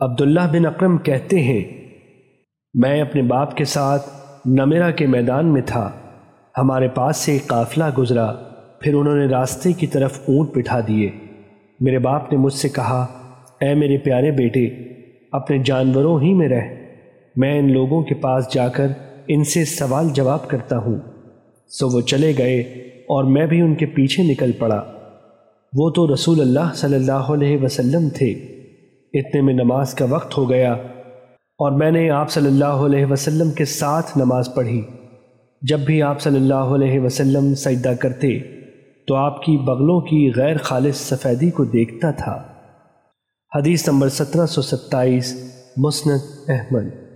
عبداللہ بن اکرم کہتے ہیں، میں اپنے باپ کے ساتھ نمیرہ کے میدان میں تھا۔ ہمارے پاس سے ایک قافلہ گزرا، پھر انہوں نے راستے کی طرف اونٹ بٹھا دیے۔ میرے باپ نے مجھ سے کہا، اے میرے پیارے بیٹے، اپنے جانوروں ہی میں رہ۔ میں ان لوگوں کے پاس جا کر ان سے سوال جواب کرتا ہوں۔ سو وہ چلے گئے اور میں بھی ان کے پیچھے نکل پڑا۔ وہ تو رسول اللہ صلی اللہ علیہ وسلم تھے۔ اتنے میں نماز کا وقت ہو گیا اور میں نے آپ صلی اللہ علیہ وسلم کے ساتھ نماز پڑھی۔ جب بھی آپ صلی اللہ علیہ وسلم سجدہ کرتے تو آپ کی بغلوں کی غیر خالص سفیدی کو دیکھتا تھا۔ حدیث نمبر سترہ سو ستائیس، مسند احمد۔